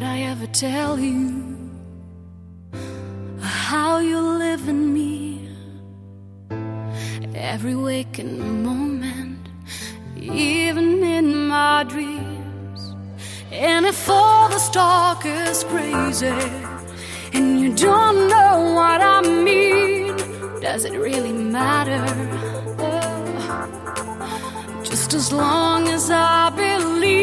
Did I ever tell you how you live in me? Every waking moment, even in my dreams. And if all the talk is crazy and you don't know what I mean, does it really matter? Just as long as I believe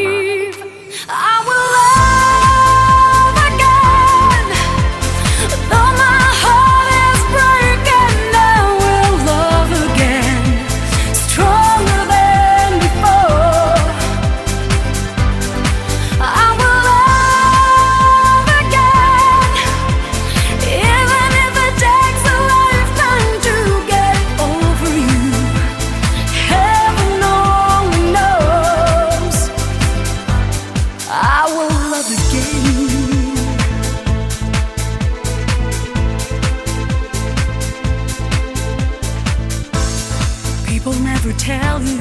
tell you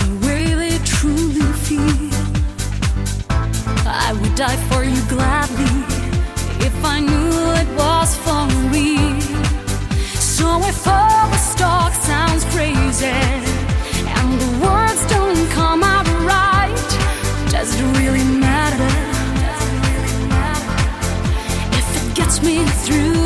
the way they truly feel. I would die for you gladly if I knew it was for real. So if all the talk sounds crazy and the words don't come out right, does it really matter? If it gets me through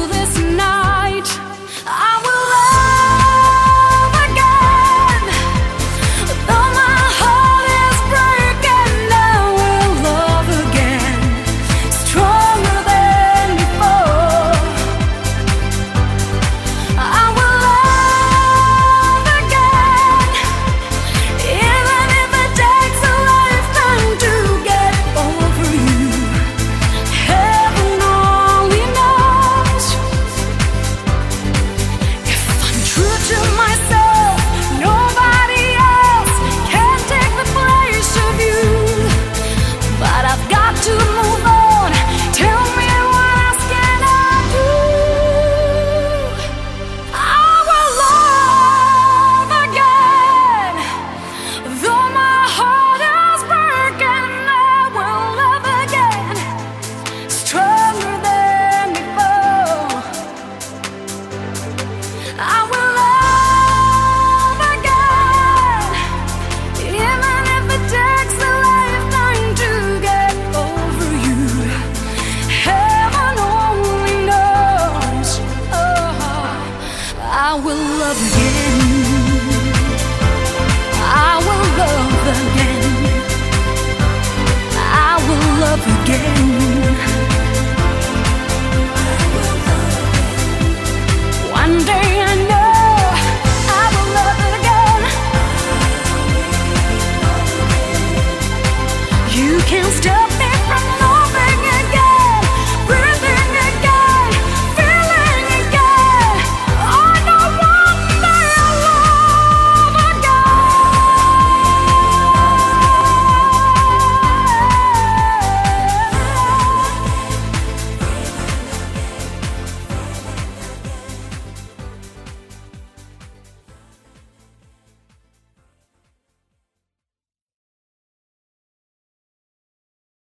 can't stop